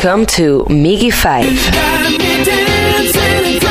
Welcome to Miggy 5.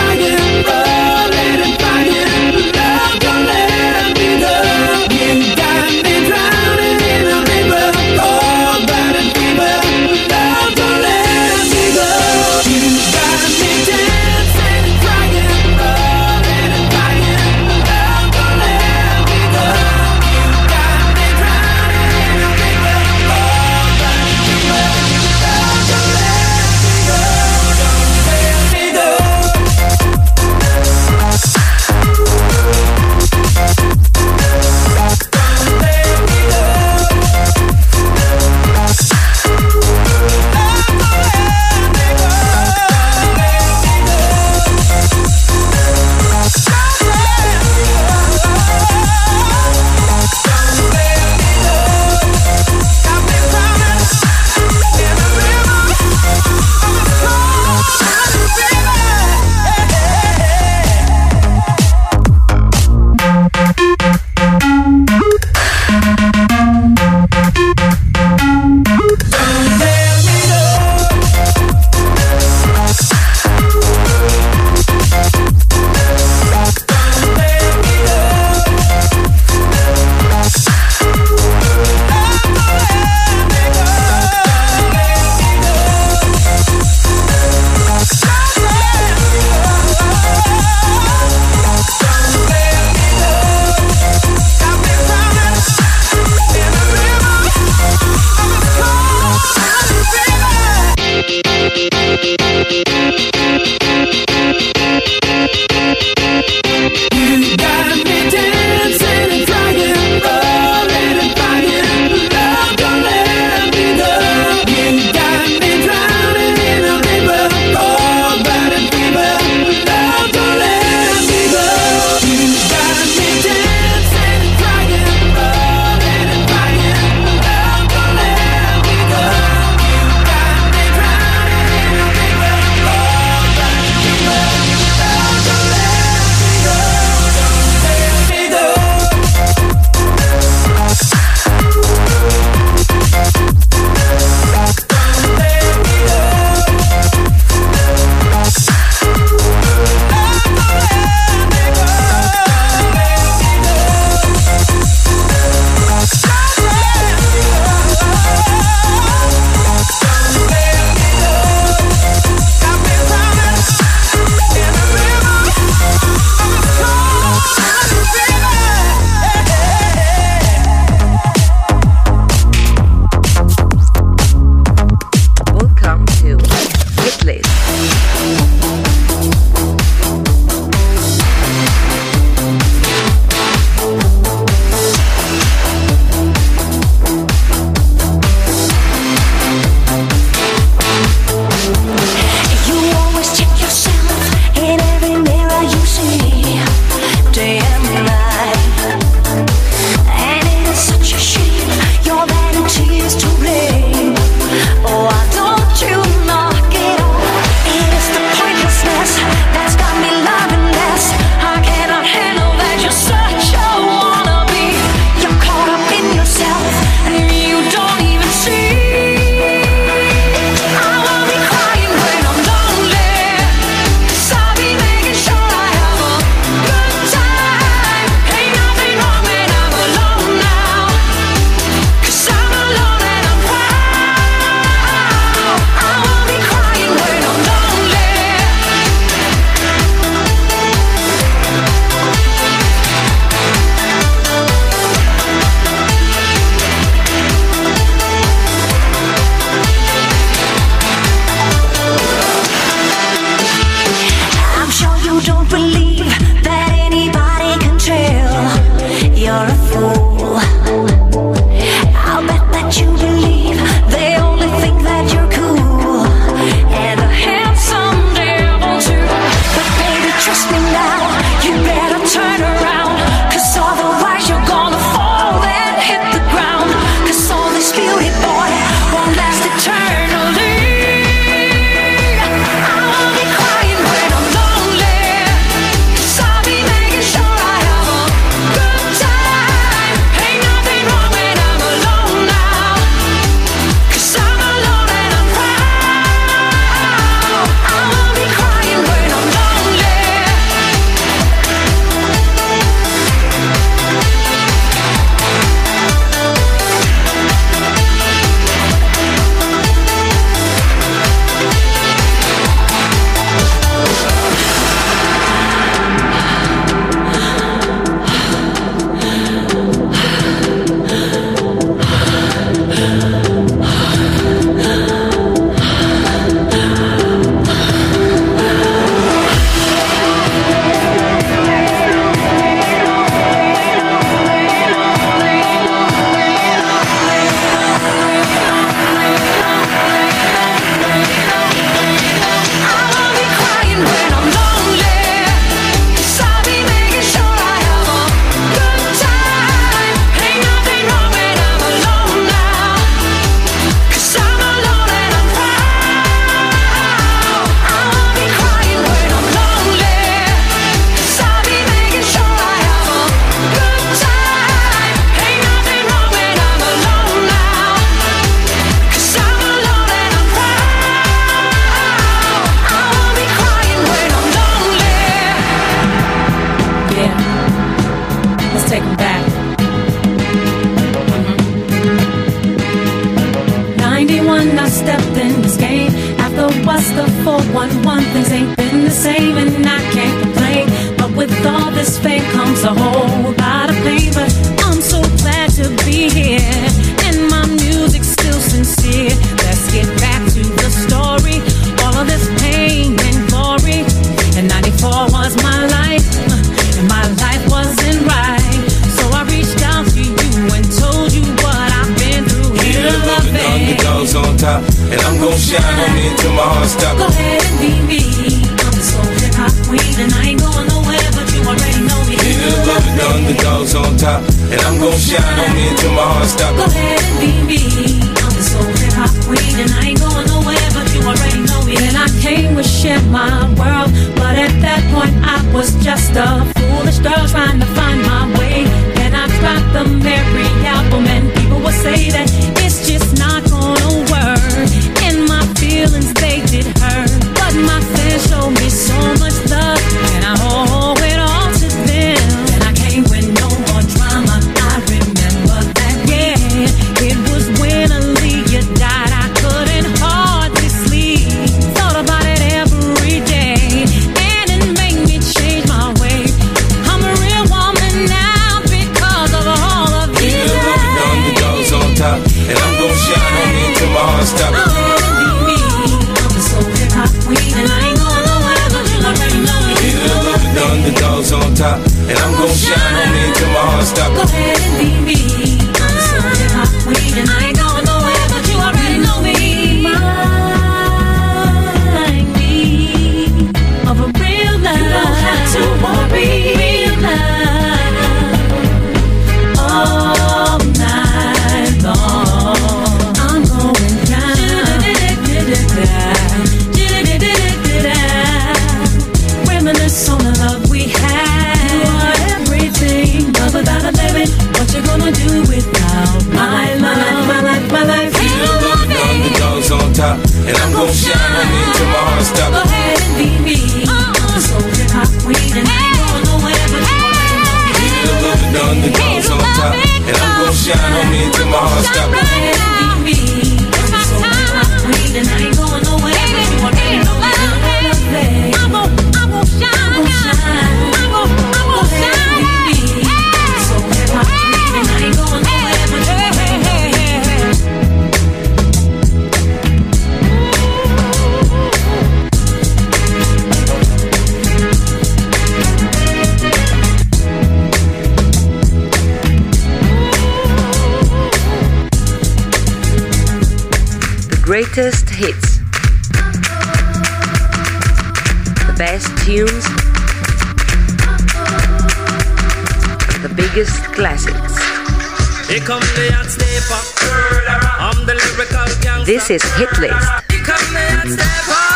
Gangster. This is Hit List.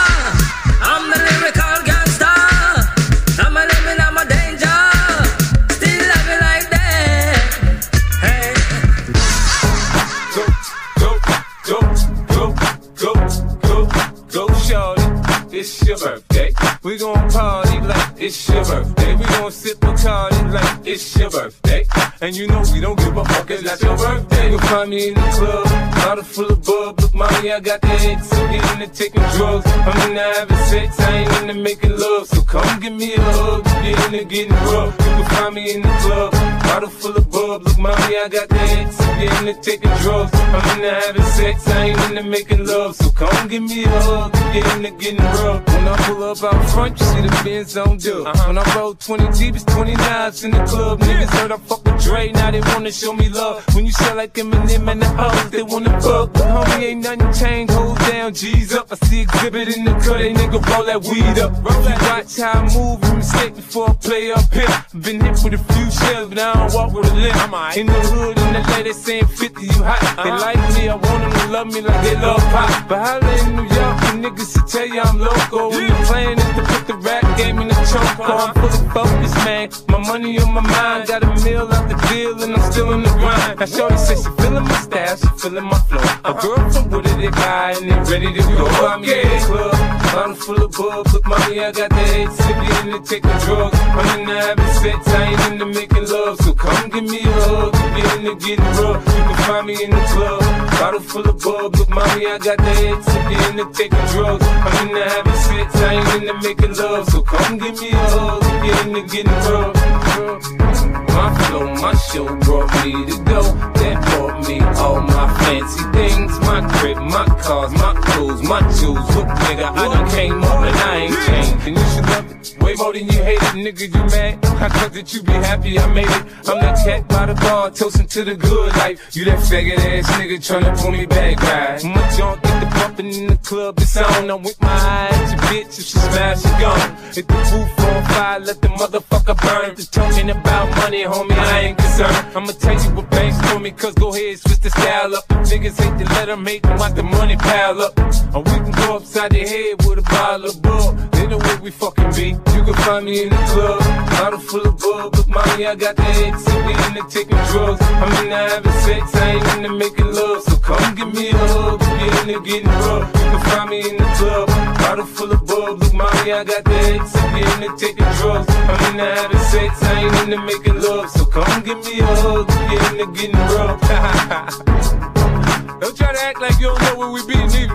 Your birthday. You'll find me in the club, bottle full of bub. Look, mommy, I got the X. I'm getting into taking drugs. I'm into having sex, I ain't into making love. So come give me a hug. Get into getting rough. You can find me in the club, bottle full of bub. Look, mommy, I got the X. I'm getting into taking drugs. I'm into having sex, I ain't into making love. So come give me a hug. Get into getting rough. When I pull up out front, you see the Benz on dub. Uh-huh. When I roll 20 deep, it's 29s in the club. Niggas heard I fuck Dre, now they wanna show me love. When you sell like Eminem and the hoes, they wanna fuck. But homie, ain't nothing changed. Hold down, G's up. I see exhibit in the cut, they nigga roll that weed up. Roll that watch how I move and mistake before I play up here. Been hit with a few shells, but I don't walk with a limp. In the hood, in the lady saying 50, you hot. They uh-huh. like me, I want them to love me like they love pop. But holla in New York, the niggas to tell you I'm local. When the plan is to put the rap game in the choke. I'm fully focused, man. My money on my mind, got a meal out the deal, and I'm still in the grind. Now, Shorty says she feeling my style, she feeling my flow. A girl from Wooded, they buy, and they ready to go. I'm in the club, bottle full of bub. Look, mommy, I got the eight, sippy in the taking drugs. I'm in the having sex, I ain't into making love. So come give me a hug, get into getting rough. You can find me in the club, bottle full of bub. Look, mommy, I got the eight, sippy in the taking drugs. I'm in the having sex, I ain't into making love. So come give me a hug, get into getting rough. My flow, my show brought me to go. That brought me all my fancy things. My crib, my cars, my clothes, my jewels. Look, nigga, I done came up and I ain't changed. And you should love it. Way more than you hate it, nigga, you mad? I thought that you be happy I made it. I'm that cat by the bar, toasting to the good life. You that faggot ass nigga tryna pull me back, right? My junk get the bumping in the club, it's on. I'm with my eyes, your bitch, if she smash, she gone. Hit the roof on fire, let the motherfucker burn. Just talking about money, homie, I ain't concerned. I'ma tell you what banks for me, cause go ahead, switch the style up. Niggas hate to let them hate them, watch the money pile up. Or we can go upside the head with a bottle of bull. They know where we fucking be. You can find me in the club, bottle full of bug. Look, mommy, I got the X, and we into taking drugs. I'm into having sex, I ain't into making love. So come give me a hug, you're into getting rough. You can find me in the club, bottle full of bug. Look, mommy, I got the X, and we into taking drugs. I'm into having sex, I ain't into making love. So come give me a hug, if you're into getting rough. don't try to act like you don't know where we be, nigga.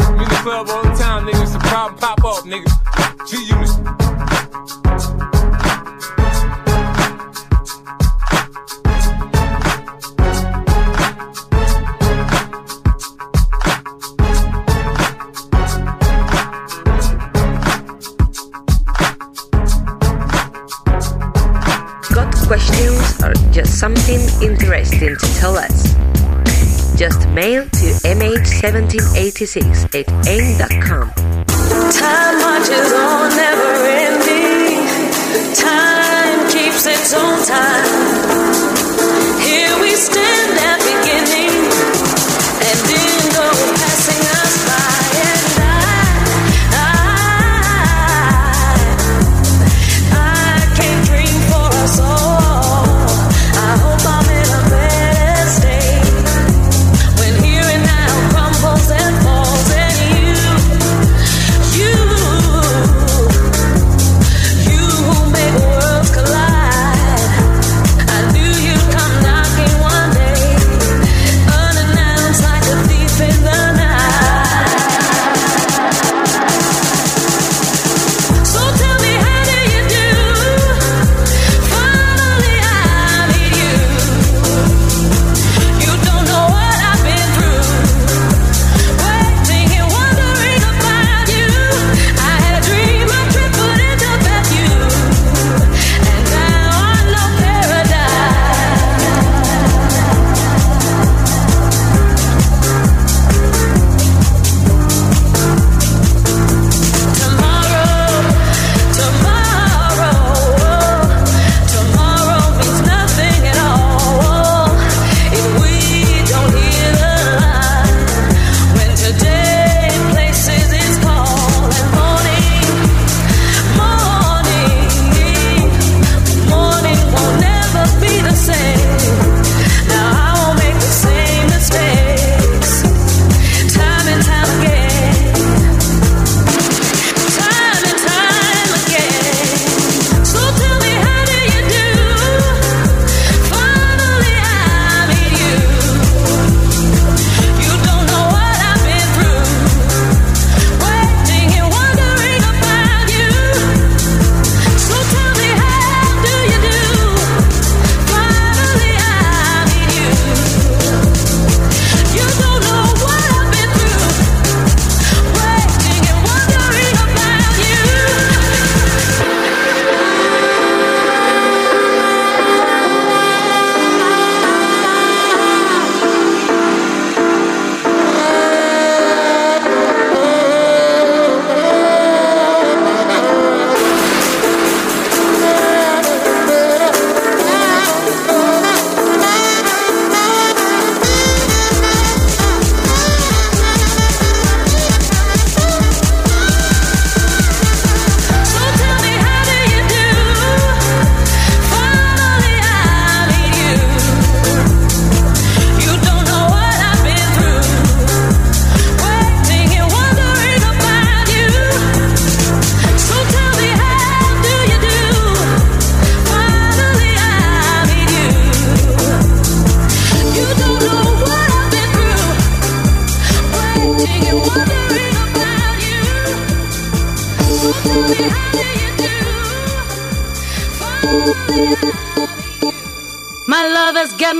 I'm in the club all the time, nigga. It's a problem pop off, nigga. G unit. Questions or just something interesting to tell us? Just mail to mh1786 at aim.com. Time marches on, never ending. Time keeps its own time. Here we stand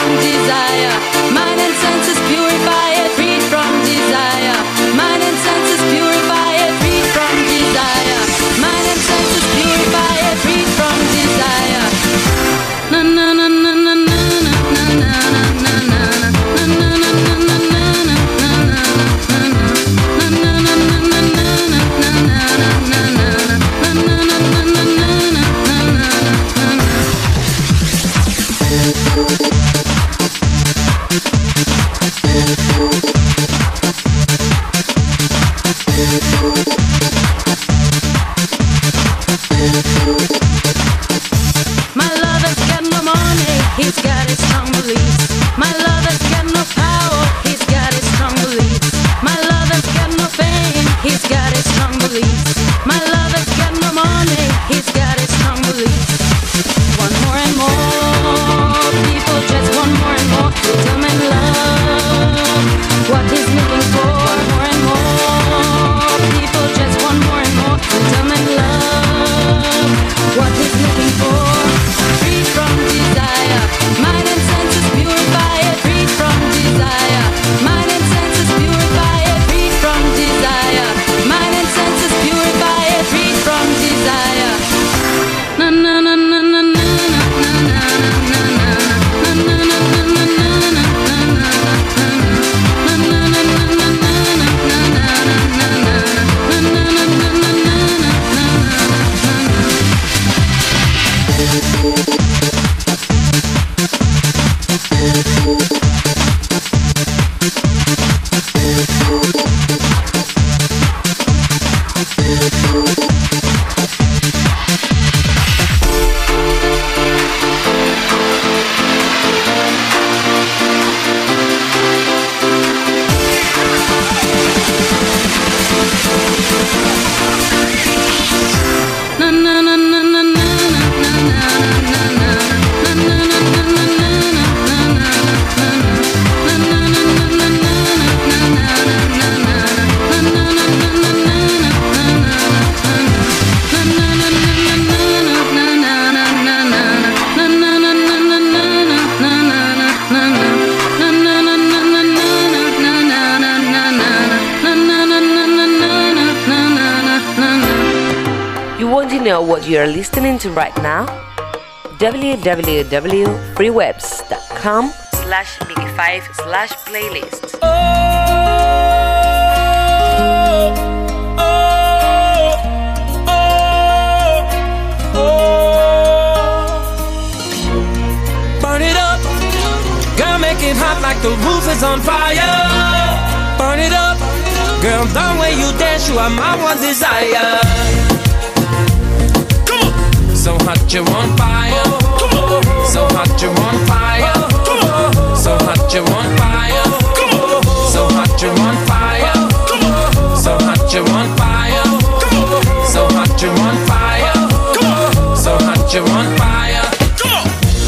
from desire, mind and senses purify it, to right now? www.freewebs.com slash Mickey5 slash playlist. Burn it up. Girl, make it hot like the roof is on fire. Burn it up. Girl, the way you dance, you are my one desire. Hot, you're on fire. So hot, you're on fire. So hot, you're on fire. So hot, you're on fire. So hot, you're on fire. So hot, you're on fire. So hot, you're on fire.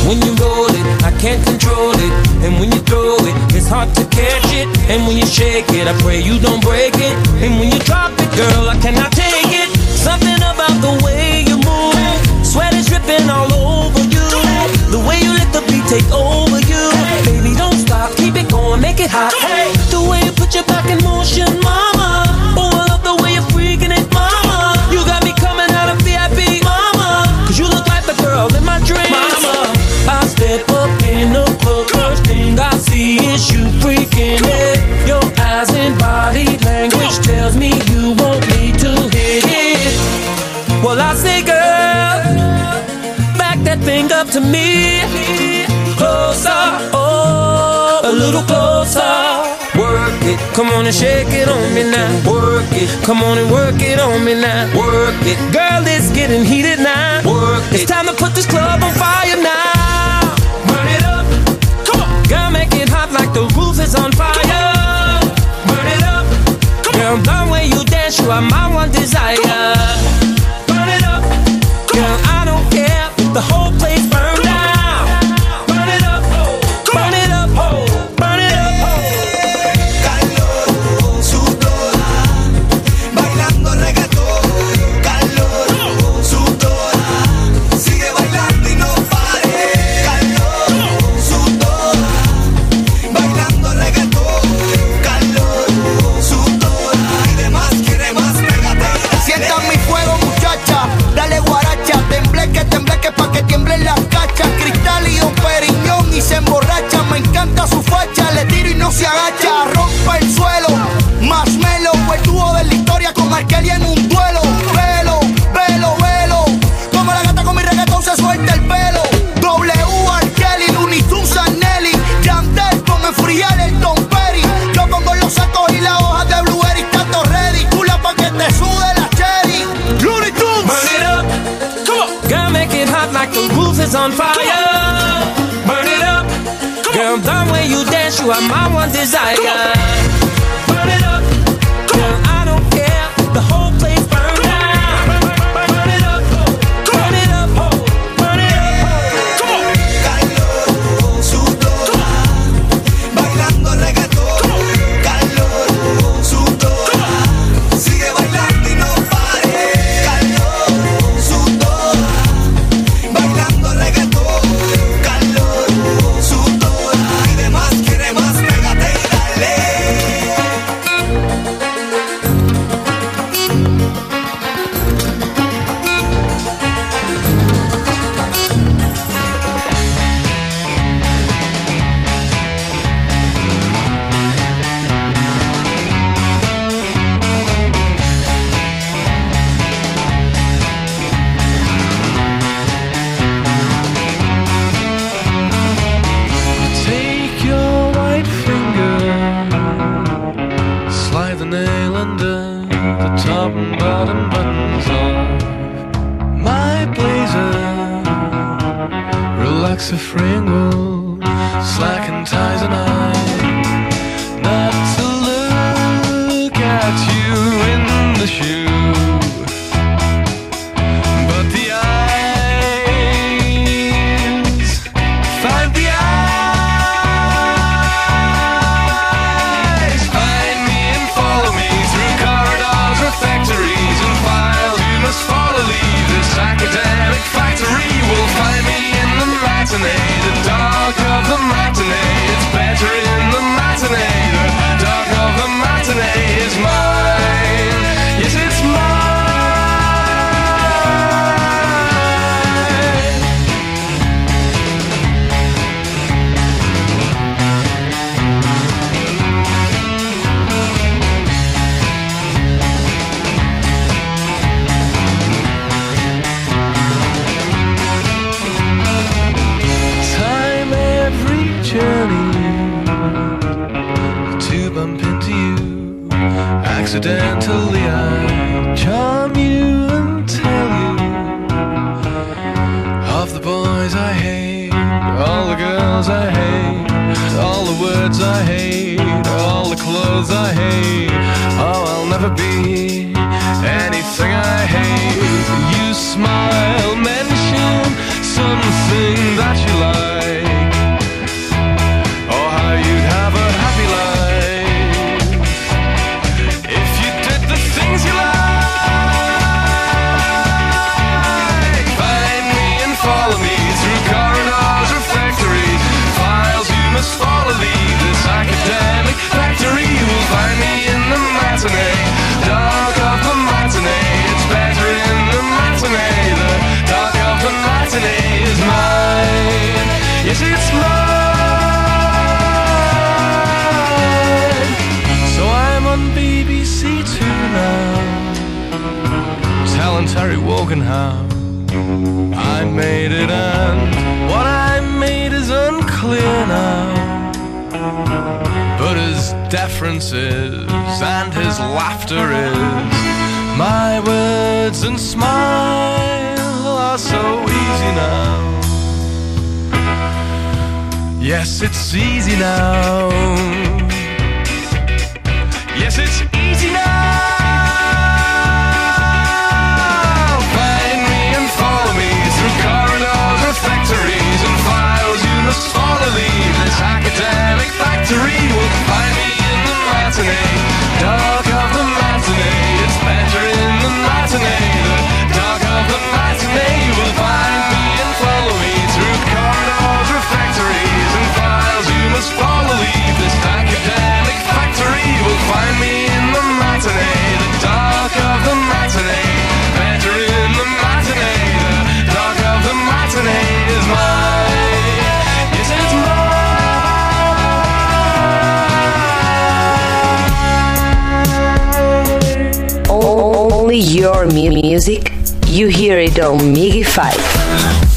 When you roll it, I can't control it. And when you throw it, it's hard to catch it. And when you shake it, I pray you don't break it. And when you drop it, girl, I cannot take it. Something about the way all over you. The way you let the beat take over you. Baby, don't stop, keep it going, make it hot. Hey, the way you put your back in motion, mama. Oh, I love the way you're freaking it, mama. You got me coming out of VIP, mama. Cause you look like the girl in my dreams, mama. I step up in the club, first thing I see is you freaking it. Your eyes and body language tells me you want to me. Closer, oh, a little closer. Work it, come on and shake it on me now. Work it, come on and work it on me now. Work it, girl, it's getting heated now. Work it, it's time to put this club on fire now. Burn it up, come on, girl, make it hot like the roof is on fire. Burn it up, come on, girl, the way you dance, you are my one desire. anything I hate. You smile many Harry Wogenham. I made it and what I made is unclear now. But his deference is and his laughter is my words and smile are so easy now. Yes, it's easy now. Leave this academic factory. Will find me in the matinee, dark Mu- music, you hear it on Miggy 5.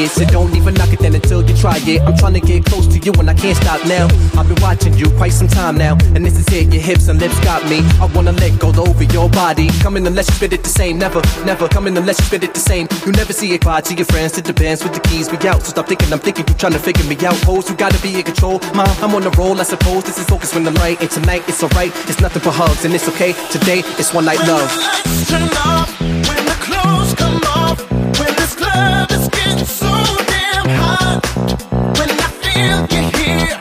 Quiet. So don't even knock it then until you try it. I'm trying to get close to you and I can't stop now. I've been watching you quite some time now. And this is it, your hips and lips got me. I wanna let go over your body. Coming unless you spit it the same. Never, never coming unless you spit it the same. You never see it cry to your friends, to the bands with the keys. We out, so stop thinking I'm thinking you trying to figure me out. Pose, you gotta be in control. Mom, I'm on the roll, I suppose. This is focus when the light. And tonight, it's alright. It's nothing but hugs and it's okay. Today, it's one night When love. the lights turn off, when the clothes come off, club is getting so damn hot, when I feel you here,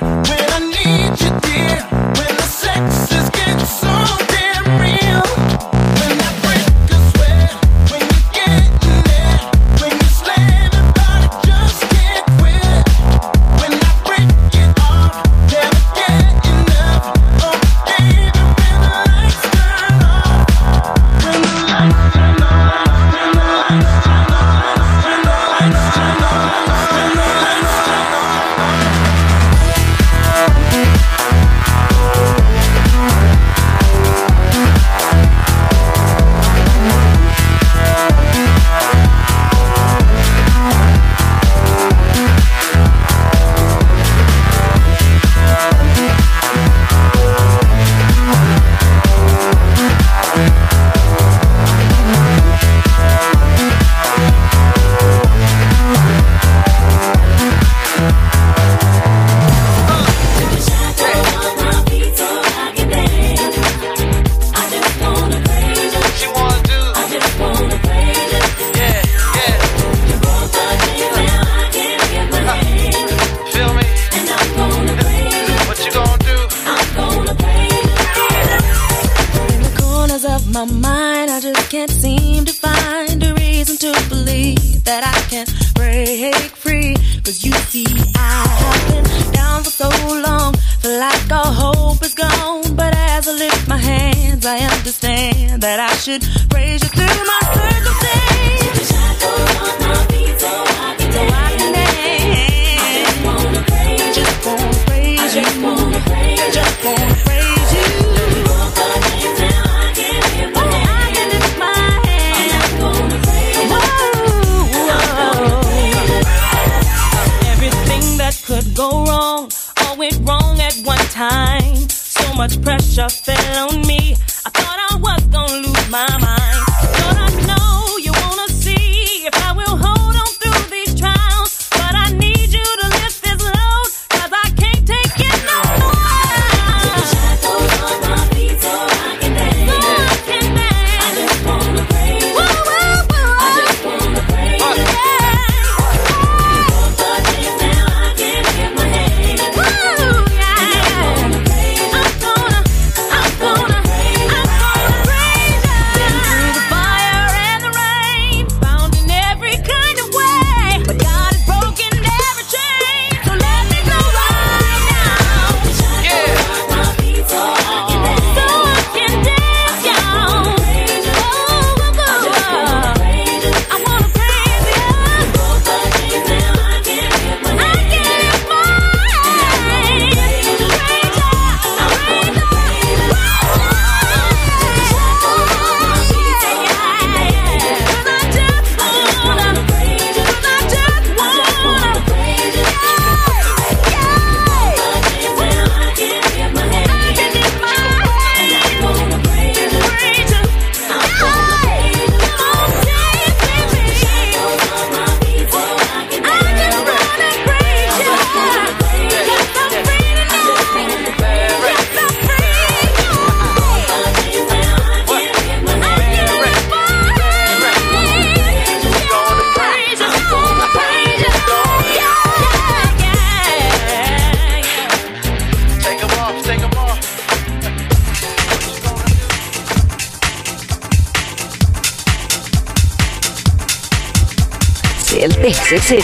Sexy.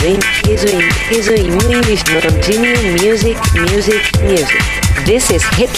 Swing, swing, swing, muy mismo. Continue music, music, music. This is Hit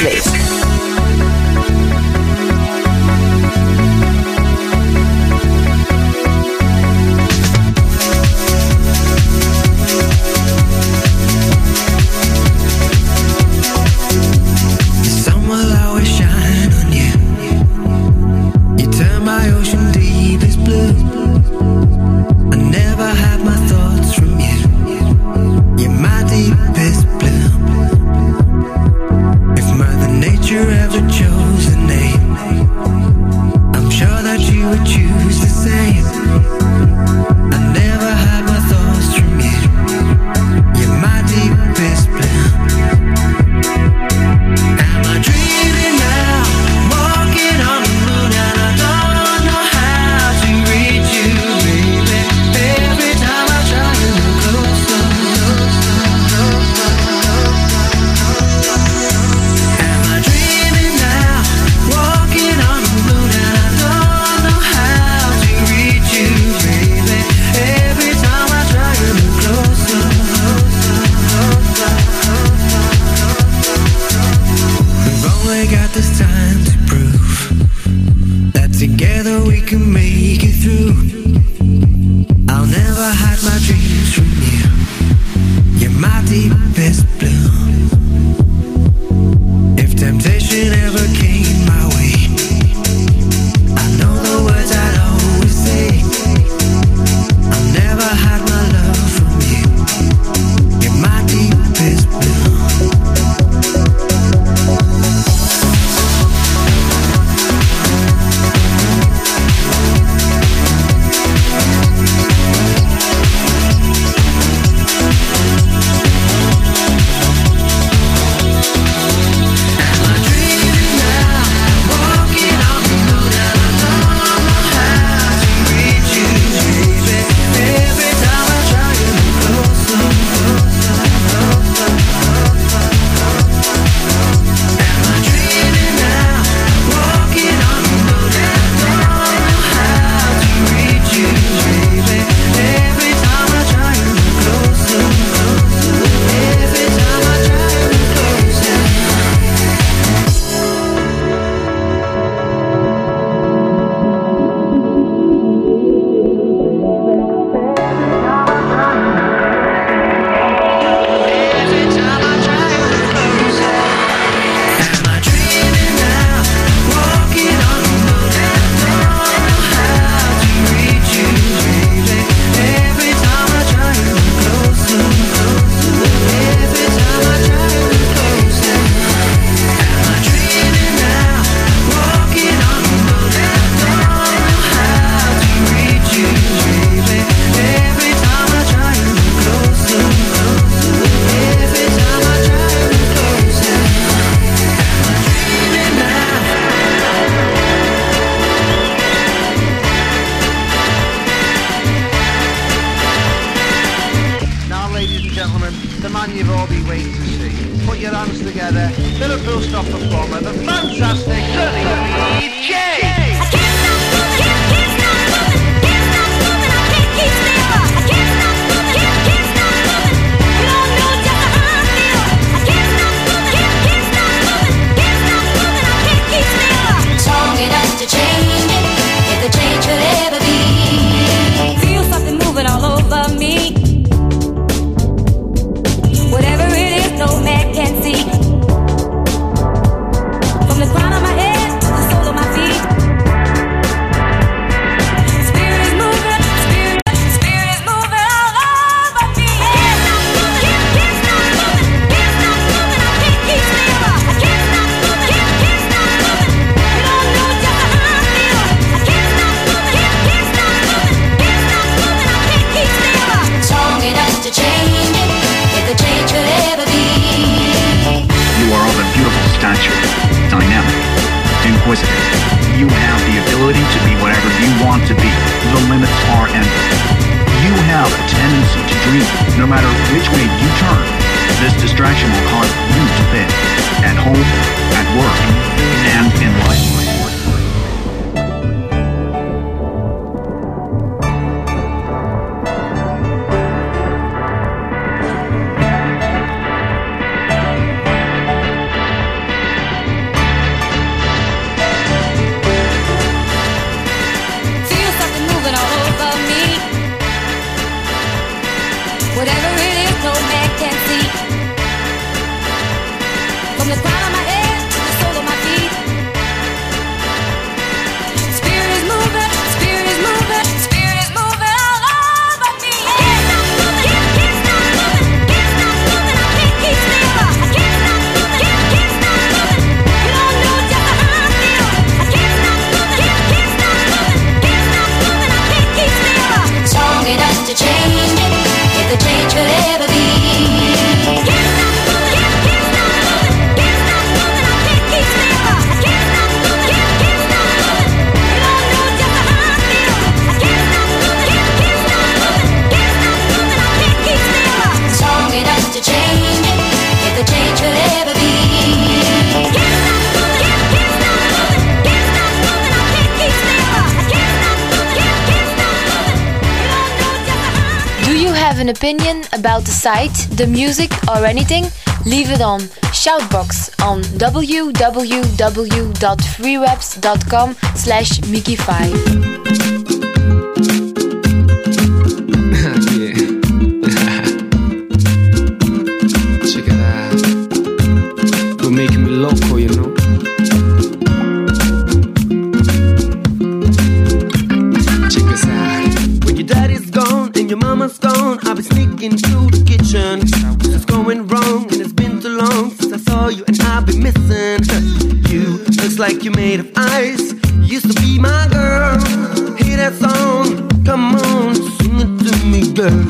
opinion about the site, the music, or anything, leave it on Shoutbox on www.freewebs.com slash migy5. loco, you know. Check out. When your daddy's gone and your mama's sneaking to the kitchen. What's going wrong? And it's been too long since I saw you, and I've been missing you. Looks like you're made of ice. Used to be my girl. Hear that song? Come on, sing it to me, girl.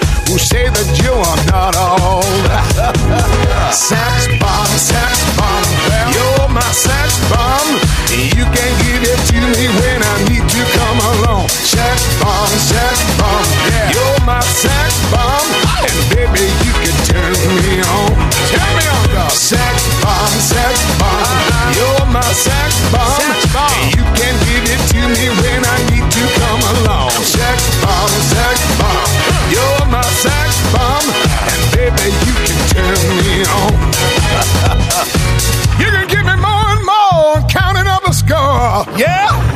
who say that you are not old. sex bomb, sex bomb, you're my sex bomb. You can give it to me when I need to come along. Sex bomb, sex bomb, yeah. you're my sex bomb, and baby you can turn me on. Turn me on, dog. Sex bomb, sex bomb, you're my sex bomb. Sex bomb. You can give it to me when I Yeah!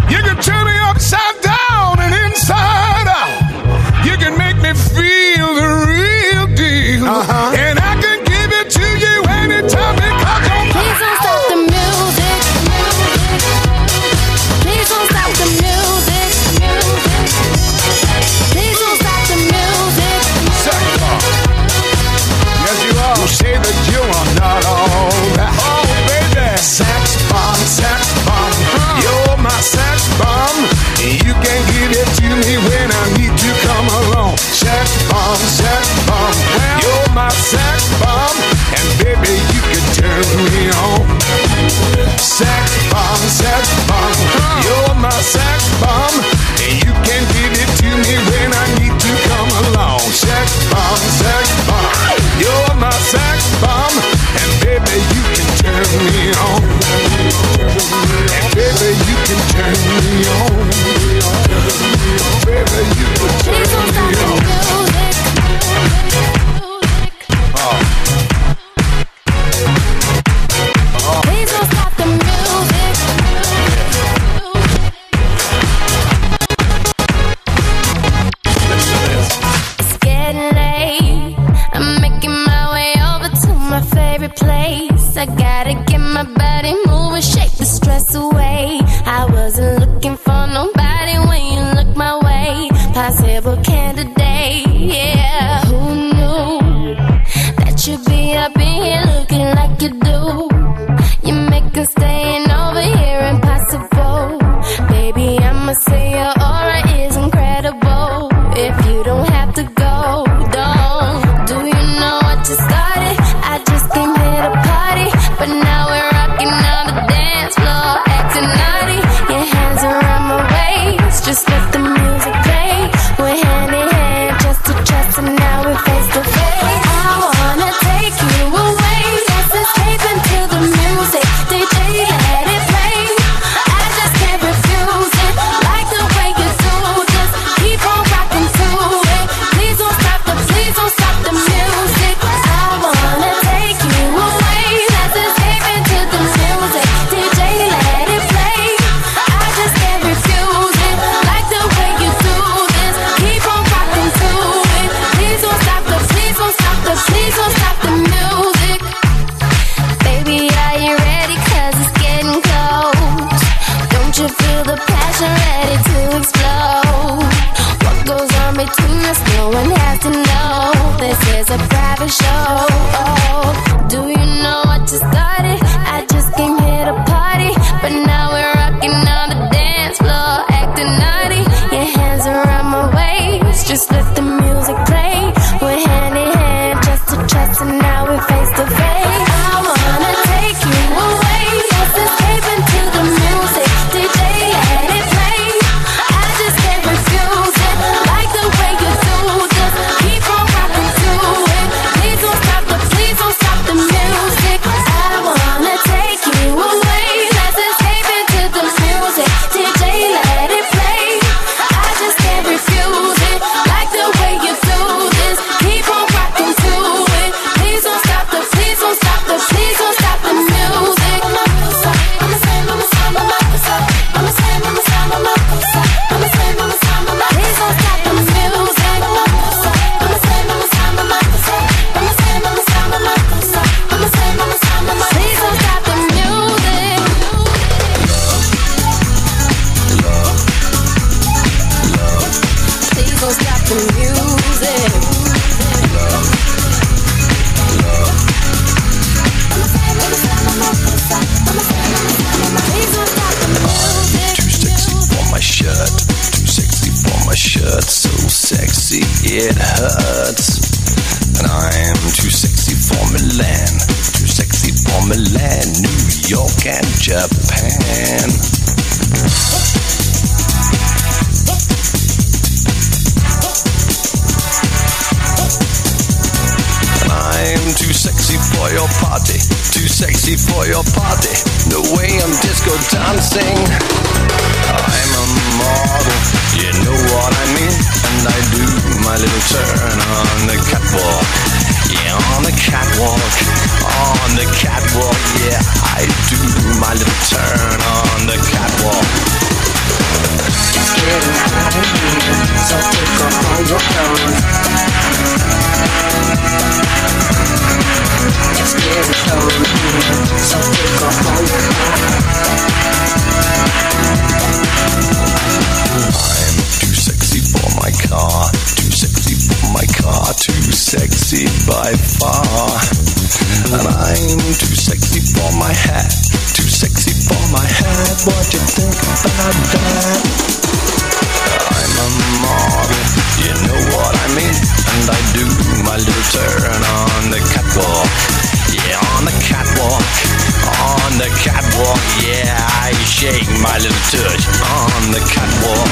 Milan, New York, and Japan. I'm too sexy for your party. Too sexy for your party. No way I'm disco dancing. I'm a model, you know what I mean. And I do my little turn on the catwalk. Yeah, on the catwalk. On the catwalk, yeah, I do my little turn on the catwalk. It's getting hot in here, so take off all your clothes. It's getting cold in here, so take off all your I'm too sexy for my car, my car, too sexy by far. And I'm too sexy for my hat, too sexy for my hat. What you think about that? I'm a model, you know what I mean. And I do my little turn on the catwalk. Yeah, on the catwalk, on the catwalk. Yeah, I shake my little touch on the catwalk.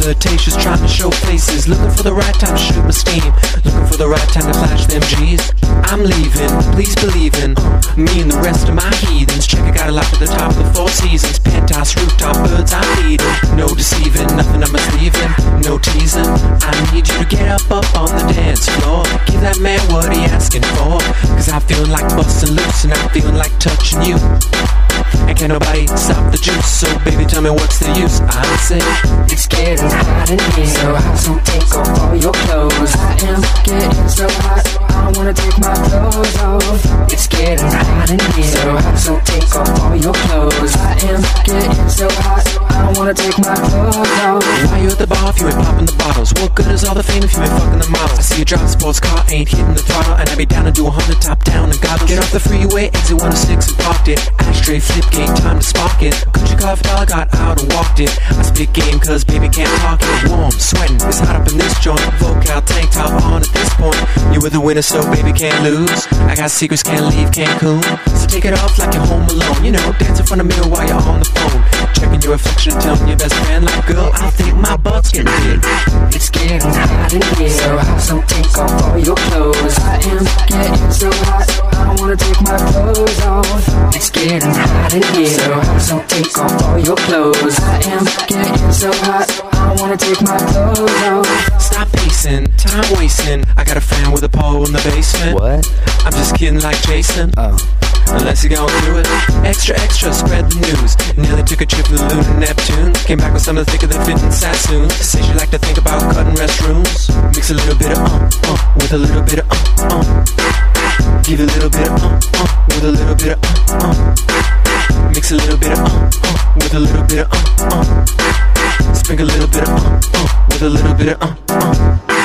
flirtatious, trying to show faces, looking for the right time to shoot my steam, looking for the right time to flash them G's. I'm leaving, please believe in me and the rest of my heathens. Check, I got a lot at the top of the four seasons, penthouse, rooftop, birds, I'm leading. No deceiving, nothing I'm leaving, no teasing. I need you to get up, up on the dance floor. Give that man what he asking for, cause I'm feeling like busting loose and I'm feeling like touching you. And can't nobody stop the juice, so baby, tell me what's the use? I say It's getting hot in here, so hot, so take off all your clothes. I am getting so hot, I wanna take my clothes off. It's getting hot in here, so hot, so take off all your clothes. I am getting so hot, I wanna take my clothes off. Why you at the bar if you ain't popping the bottles? What good is all the fame if you ain't fucking the models? I see you drive a sports car, ain't hitting the throttle, and I be down to do a hundred top down and goggles. Get off the freeway, exit 106 and parked it. Ashtray flip game, time to spark it. Country cough dog I got out and walked it. I spit game cause baby can't talk it. Warm, sweating, it's hot up in this joint. Vocal tank top on at this point. You were the winner, so baby can't lose. I got secrets, can't leave Cancun. So take it off like you're home alone. You know, dance in front of mirror while you're on the phone. Checking your reflection, telling your best friend, like, girl, I think my butt's getting big. It's getting hot in here, so have some take off all your clothes. I am getting so hot, I wanna take my clothes off. It's getting hot in here, so hot, so take off all your clothes. I am getting so hot, I wanna take my clothes off. Stop pacing, time wasting. I got a fan with a pole in the basement. What? I'm just kidding like Jason. Oh. Unless you gon' do it. Extra, extra, spread the news. Nearly took a trip to the lunar Neptune. Came back with something thicker than fitting Sassoon. Says you like to think about cutting restrooms. Mix a little bit of uh, uh, with a little bit of uh, uh. Give a little bit of uh, uh, with a little bit of uh, Mix a little bit of uh, uh, with a little bit of uh, uh. Sprinkle a little bit of uh, uh, with a little bit of uh, uh.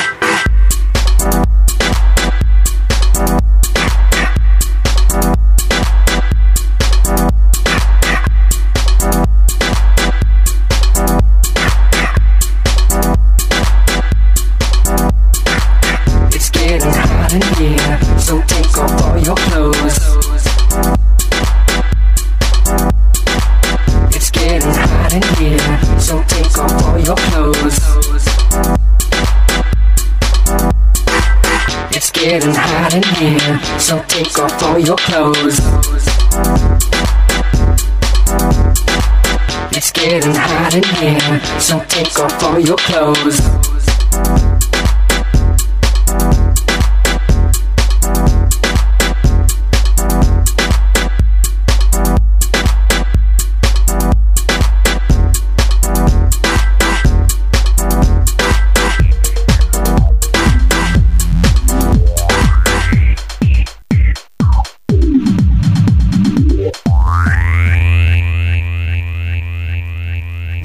So take off all your clothes. It's getting hot in here, so take off all your clothes.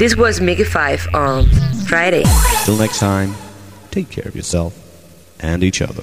This was MIGY 5 on Friday. Till next time, take care of yourself and each other.